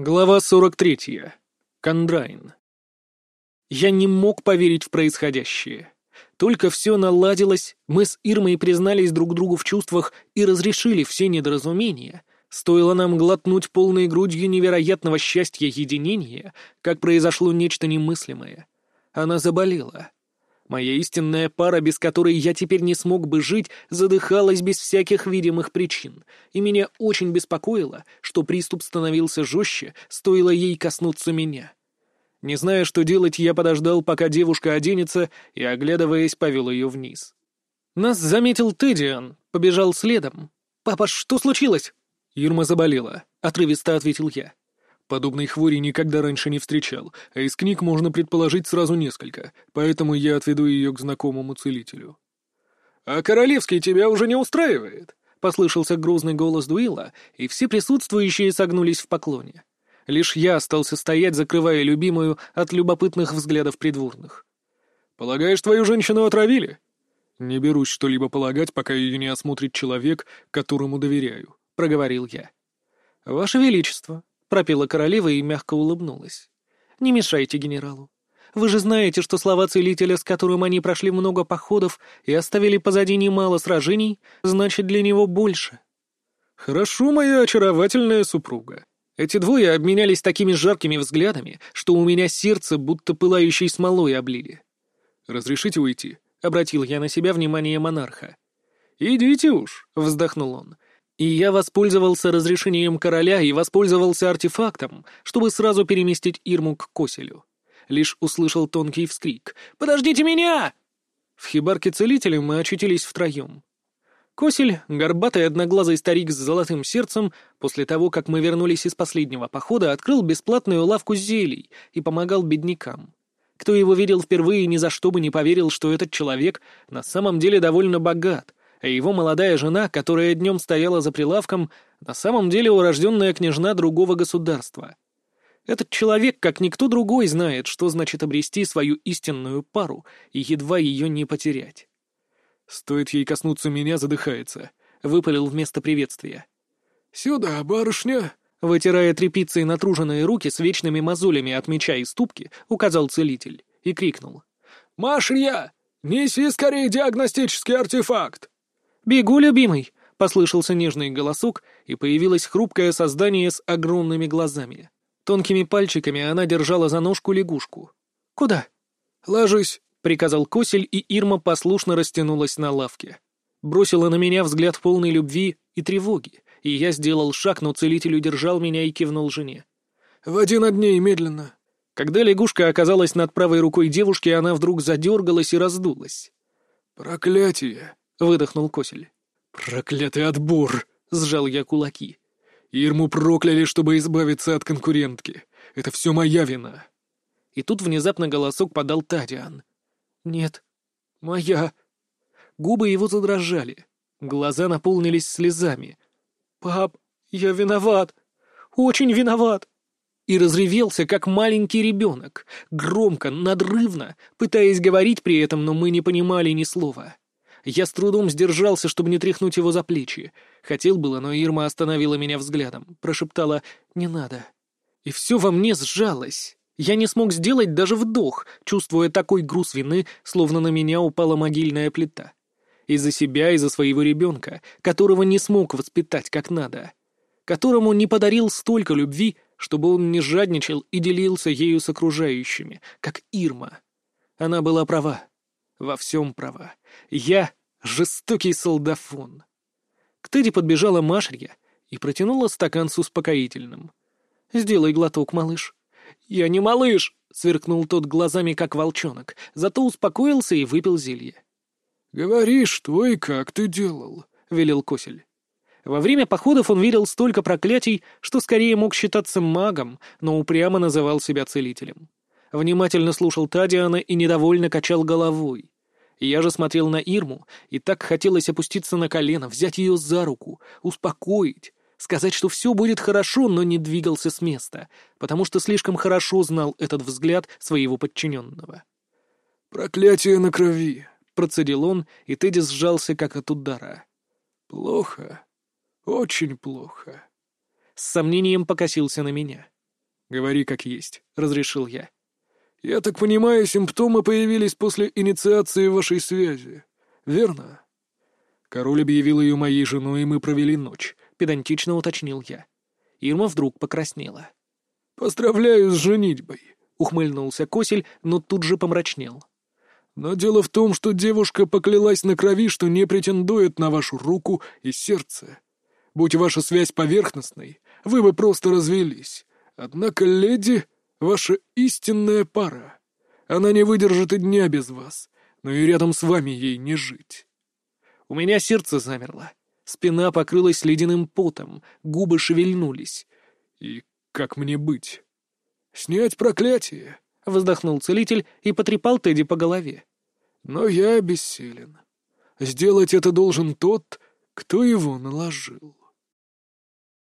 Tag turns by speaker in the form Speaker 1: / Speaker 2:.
Speaker 1: Глава 43. Кондрайн. Я не мог поверить в происходящее. Только все наладилось, мы с Ирмой признались друг другу в чувствах и разрешили все недоразумения. Стоило нам глотнуть полной грудью невероятного счастья единения, как произошло нечто немыслимое. Она заболела. Моя истинная пара, без которой я теперь не смог бы жить, задыхалась без всяких видимых причин, и меня очень беспокоило, что приступ становился жестче, стоило ей коснуться меня. Не зная, что делать, я подождал, пока девушка оденется, и, оглядываясь, повел ее вниз. Нас заметил Тедиан, побежал следом. «Папа, что случилось?» «Ирма заболела», — отрывисто ответил я. Подобной хвори никогда раньше не встречал, а из книг можно предположить сразу несколько, поэтому я отведу ее к знакомому целителю. «А Королевский тебя уже не устраивает?» — послышался грозный голос Дуила, и все присутствующие согнулись в поклоне. Лишь я остался стоять, закрывая любимую от любопытных взглядов придворных. «Полагаешь, твою женщину отравили?» «Не берусь что-либо полагать, пока ее не осмотрит человек, которому доверяю», — проговорил я. «Ваше Величество», — пропела королева и мягко улыбнулась. «Не мешайте генералу. Вы же знаете, что слова целителя, с которым они прошли много походов и оставили позади немало сражений, значит для него больше». «Хорошо, моя очаровательная супруга». Эти двое обменялись такими жаркими взглядами, что у меня сердце будто пылающей смолой облили. «Разрешите уйти?» — обратил я на себя внимание монарха. «Идите уж», — вздохнул он. И я воспользовался разрешением короля и воспользовался артефактом, чтобы сразу переместить Ирму к Коселю. Лишь услышал тонкий вскрик «Подождите меня!» В хибарке целителя мы очутились втроем. Косель, горбатый одноглазый старик с золотым сердцем, после того, как мы вернулись из последнего похода, открыл бесплатную лавку зелий и помогал беднякам. Кто его видел впервые, ни за что бы не поверил, что этот человек на самом деле довольно богат, а его молодая жена, которая днем стояла за прилавком, на самом деле урожденная княжна другого государства. Этот человек, как никто другой, знает, что значит обрести свою истинную пару и едва ее не потерять. «Стоит ей коснуться меня, задыхается», — выпалил вместо приветствия.
Speaker 2: «Сюда, барышня!»
Speaker 1: Вытирая тряпицей натруженные руки с вечными мозолями от меча и ступки, указал целитель и крикнул.
Speaker 2: «Машрья, неси скорее диагностический артефакт!»
Speaker 1: «Бегу, любимый!» — послышался нежный голосок, и появилось хрупкое создание с огромными глазами. Тонкими пальчиками она держала за ножку лягушку. «Куда?»
Speaker 2: «Ложись!»
Speaker 1: — приказал Косель, и Ирма послушно растянулась на лавке. Бросила на меня взгляд полной любви и тревоги, и я сделал шаг, но целитель удержал меня и кивнул жене.
Speaker 2: «Води над ней медленно!»
Speaker 1: Когда лягушка оказалась над правой рукой девушки, она вдруг задергалась и раздулась.
Speaker 2: «Проклятие!» — выдохнул Косель. «Проклятый отбор!» — сжал я кулаки. «Ирму прокляли, чтобы избавиться от конкурентки. Это все моя вина».
Speaker 1: И тут внезапно голосок подал Тадиан. «Нет, моя». Губы его задрожали. Глаза наполнились слезами. «Пап, я виноват. Очень виноват!» И разревелся, как маленький ребенок, громко, надрывно, пытаясь говорить при этом, но мы не понимали ни слова. Я с трудом сдержался, чтобы не тряхнуть его за плечи. Хотел было, но Ирма остановила меня взглядом, прошептала «не надо». И все во мне сжалось. Я не смог сделать даже вдох, чувствуя такой груз вины, словно на меня упала могильная плита. Из-за себя, из-за своего ребенка, которого не смог воспитать как надо. Которому не подарил столько любви, чтобы он не жадничал и делился ею с окружающими, как Ирма. Она была права. Во всем права. Я — жестокий солдафон. К Тедди подбежала Машерья и протянула стакан с успокоительным. «Сделай глоток, малыш». «Я не малыш!» — сверкнул тот глазами, как волчонок, зато успокоился и выпил зелье.
Speaker 2: «Говори, что и как ты делал», — велел Косель.
Speaker 1: Во время походов он видел столько проклятий, что скорее мог считаться магом, но упрямо называл себя целителем внимательно слушал Тадиана и недовольно качал головой. Я же смотрел на Ирму, и так хотелось опуститься на колено, взять ее за руку, успокоить, сказать, что все будет хорошо, но не двигался с места, потому что слишком хорошо знал этот взгляд своего подчиненного.
Speaker 2: «Проклятие на крови!»
Speaker 1: — процедил он, и Тедди сжался, как от удара.
Speaker 2: «Плохо. Очень плохо».
Speaker 1: С сомнением покосился на меня.
Speaker 2: «Говори как есть», — разрешил я. «Я так понимаю, симптомы появились после инициации вашей связи, верно?» Король объявил ее моей женой, и мы провели ночь, — педантично уточнил я. Ирма вдруг покраснела. «Поздравляю с женитьбой», — ухмыльнулся Косель, но тут же помрачнел. «Но дело в том, что девушка поклялась на крови, что не претендует на вашу руку и сердце. Будь ваша связь поверхностной, вы бы просто развелись. Однако леди — ваша истинная пара. Она не выдержит и дня без вас, но и рядом с вами ей не жить».
Speaker 1: У меня сердце замерло. Спина покрылась ледяным потом, губы шевельнулись.
Speaker 2: «И как мне быть?» «Снять проклятие!» — вздохнул целитель и потрепал Тедди по голове. «Но я бессилен. Сделать это должен тот, кто его наложил».